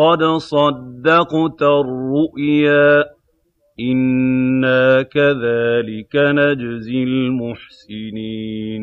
قَدْ صَدَّقْتَ الرُّؤْيَا ۚ إِنَّا كَذَٰلِكَ نَجْزِي الْمُحْسِنِينَ